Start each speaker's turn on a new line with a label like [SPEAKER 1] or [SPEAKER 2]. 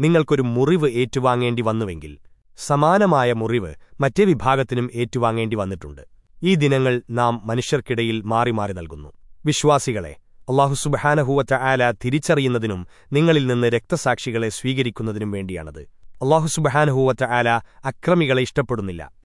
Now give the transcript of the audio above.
[SPEAKER 1] നിങ്ങൾക്കൊരു മുറിവ് ഏറ്റുവാങ്ങേണ്ടി വന്നുവെങ്കിൽ സമാനമായ മുറിവ് മറ്റേ വിഭാഗത്തിനും ഏറ്റുവാങ്ങേണ്ടി വന്നിട്ടുണ്ട്. ഈ ദിനങ്ങൾ നാം മനുഷ്യർക്കിടയിൽ മാറി മാറി നൽകുന്നു. വിശ്വാസികളെ അള്ളാഹു സുബഹാനഹൂവറ്റ ആല തിരിച്ചറിയുന്നതിനും നിങ്ങളിൽ നിന്ന് രക്തസാക്ഷികളെ സ്വീകരിക്കുന്നതിനും വേണ്ടിയാണത്. അള്ളാഹു സുബഹാനഹൂവറ്റ ആല അക്രമികളെ ഇഷ്ടപ്പെടുന്നില്ല.